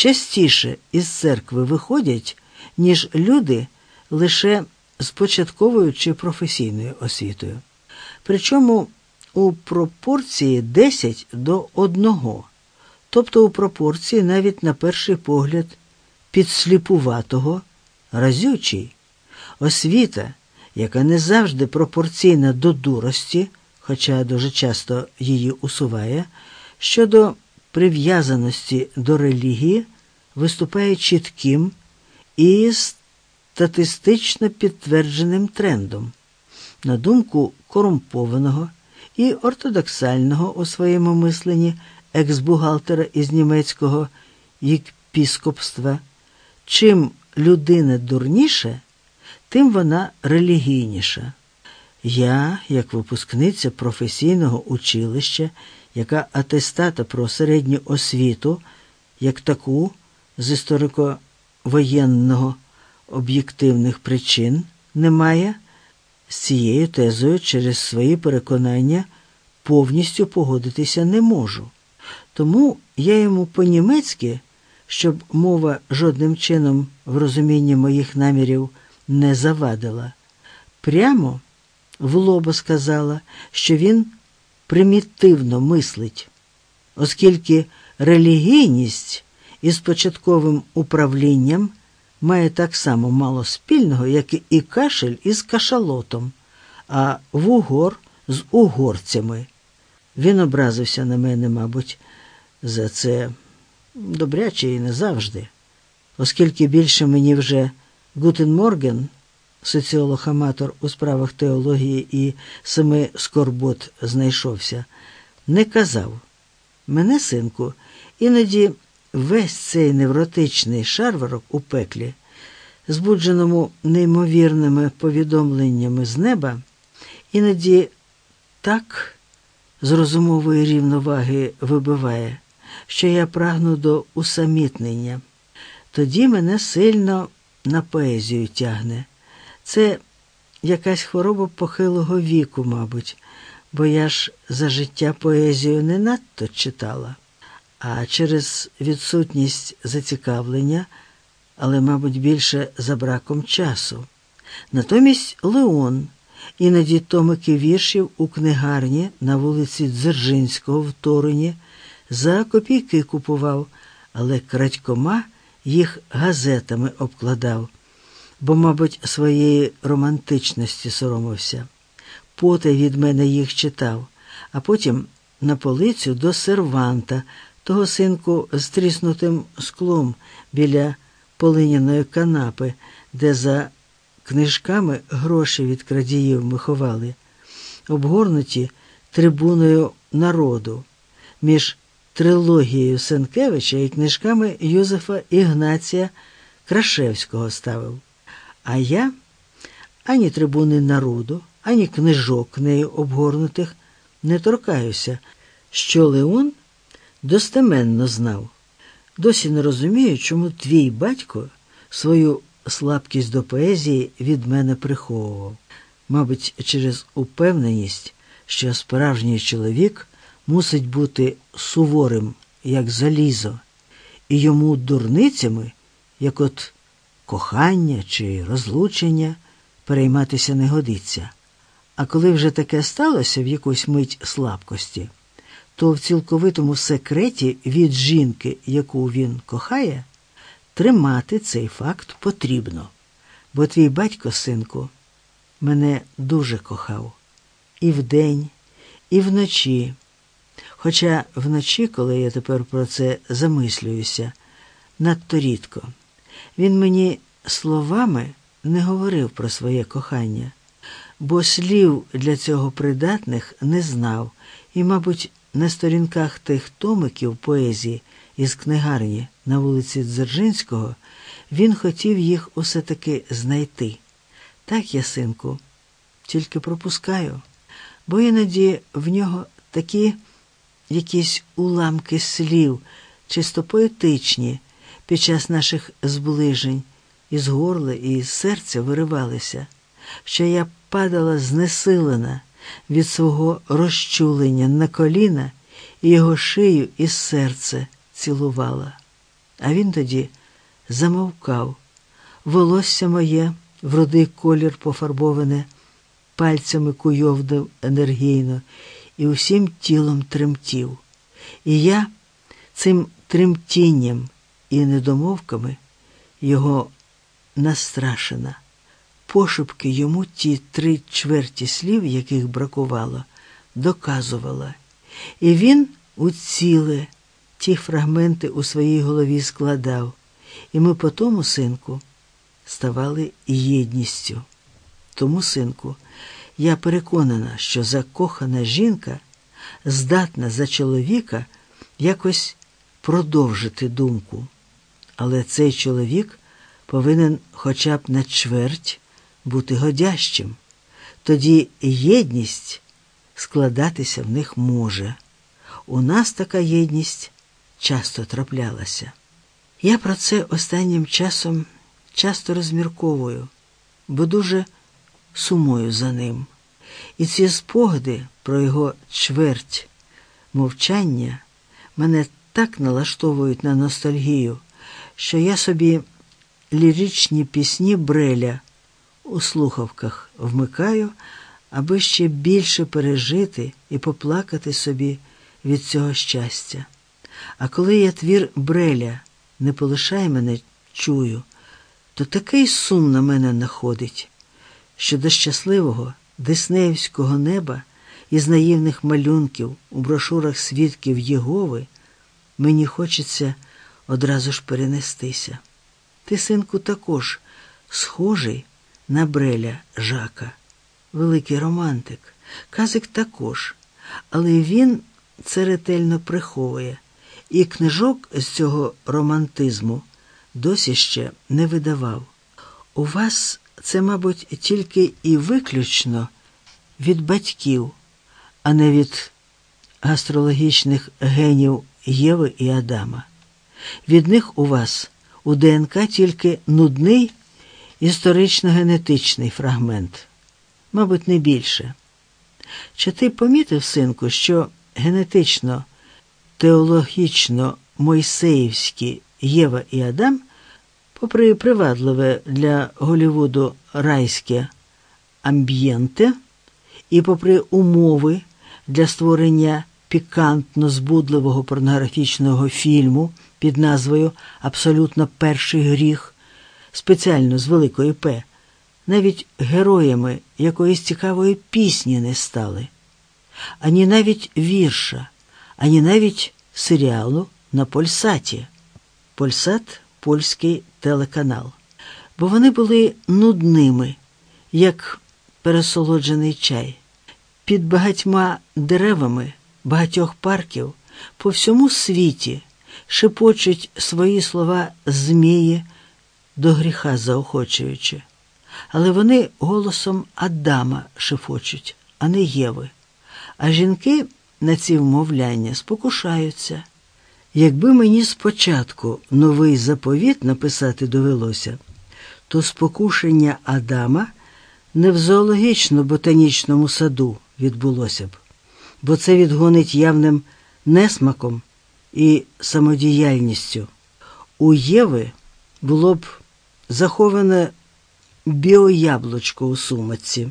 частіше із церкви виходять, ніж люди лише з початковою чи професійною освітою. Причому у пропорції 10 до 1, тобто у пропорції навіть на перший погляд підсліпуватого разючий. Освіта, яка не завжди пропорційна до дурості, хоча дуже часто її усуває, щодо прив'язаності до релігії виступає чітким і статистично підтвердженим трендом. На думку корумпованого і ортодоксального у своєму мисленні екс-бухгалтера із німецького єпіскопства, чим людина дурніша, тим вона релігійніша. Я, як випускниця професійного училища, яка атестата про середню освіту, як таку з історико-воєнного об'єктивних причин не має, з цією тезою через свої переконання повністю погодитися не можу. Тому я йому по-німецьки, щоб мова жодним чином в розумінні моїх намірів не завадила, прямо в лоба сказала, що він примітивно мислить, оскільки релігійність із початковим управлінням має так само мало спільного, як і кашель із кашалотом, а вугор з угорцями. Він образився на мене, мабуть, за це добряче і не завжди, оскільки більше мені вже Гутен Морген, соціолог-аматор у справах теології і семи скорбот знайшовся, не казав. Мене, синку, іноді весь цей невротичний шарварок у пеклі, збудженому неймовірними повідомленнями з неба, іноді так з розумової рівноваги вибиває, що я прагну до усамітнення. Тоді мене сильно на поезію тягне. Це якась хвороба похилого віку, мабуть, бо я ж за життя поезію не надто читала, а через відсутність зацікавлення, але, мабуть, більше за браком часу. Натомість Леон, іноді томики віршів у книгарні на вулиці Дзержинського в Торині, за копійки купував, але крадькома їх газетами обкладав, бо, мабуть, своєї романтичності соромився. Потай від мене їх читав, а потім на полицю до серванта, того синку з тріснутим склом біля полиняної канапи, де за книжками гроші від крадіїв ми ховали, обгорнуті трибуною народу між трилогією Сенкевича і книжками Юзефа Ігнація Крашевського ставив. А я ані трибуни народу, ані книжок нею обгорнутих не торкаюся, що Леон достеменно знав. Досі не розумію, чому твій батько свою слабкість до поезії від мене приховував, мабуть, через упевненість, що справжній чоловік мусить бути суворим, як залізо, і йому дурницями, як от кохання чи розлучення, перейматися не годиться. А коли вже таке сталося в якусь мить слабкості, то в цілковитому секреті від жінки, яку він кохає, тримати цей факт потрібно. Бо твій батько, синку, мене дуже кохав і вдень, і вночі. Хоча вночі, коли я тепер про це замислююся, надто рідко, він мені словами не говорив про своє кохання, бо слів для цього придатних не знав і, мабуть, на сторінках тих томиків поезії із книгарні на вулиці Дзержинського він хотів їх усе таки знайти. Так, я, синку, тільки пропускаю, бо іноді в нього такі якісь уламки слів, чисто поетичні, під час наших зближень, із горла і з серця виривалися, що я падала знесилена від свого розчулення на коліна і його шию і серце цілувала. А він тоді замовкав, волосся моє, в рудий колір пофарбоване, пальцями куйовдав енергійно і усім тілом тремтів. І я цим тремтінням і недомовками його настрашена. Пошепки йому ті три чверті слів, яких бракувало, доказувала. І він у ціле ті фрагменти у своїй голові складав. І ми по тому, синку, ставали єдністю. Тому, синку, я переконана, що закохана жінка здатна за чоловіка якось продовжити думку. Але цей чоловік повинен хоча б на чверть бути годящим. Тоді єдність складатися в них може. У нас така єдність часто траплялася. Я про це останнім часом часто розмірковую, бо дуже сумую за ним. І ці спогади про його чверть мовчання мене так налаштовують на ностальгію, що я собі ліричні пісні Бреля у слухавках вмикаю, аби ще більше пережити і поплакати собі від цього щастя. А коли я твір Бреля не полишай мене чую, то такий сум на мене находить, що до щасливого Деснеївського неба із наївних малюнків у брошурах свідків Єгови мені хочеться одразу ж перенестися. Ти, синку, також схожий на Бреля Жака, великий романтик. Казик також, але він це ретельно приховує, і книжок з цього романтизму досі ще не видавав. У вас це, мабуть, тільки і виключно від батьків, а не від гастрологічних генів Єви і Адама. Від них у вас у ДНК тільки нудний історично-генетичний фрагмент, мабуть, не більше. Чи ти помітив, синку, що генетично, теологічно мойсеївські Єва і Адам, попри привадливе для Голівуду райське амб'єнте, і попри умови для створення пікантно збудливого порнографічного фільму під назвою Абсолютно перший гріх, спеціально з великої П, навіть героями якоїсь цікавої пісні не стали, ані навіть вірша, ані навіть серіалу на Польсаті. Польсат польський телеканал. Бо вони були нудними, як пересолоджений чай. Під багатьма деревами багатьох парків по всьому світі шепочуть свої слова змії до гріха заохочуючи. Але вони голосом Адама шепочуть, а не Єви. А жінки на ці вмовляння спокушаються. Якби мені спочатку новий заповіт написати довелося, то спокушення Адама не в зоологічно-ботанічному саду відбулося б, бо це відгонить явним несмаком і самодіяльністю. У Єви було б заховане біояблучко у сумочці.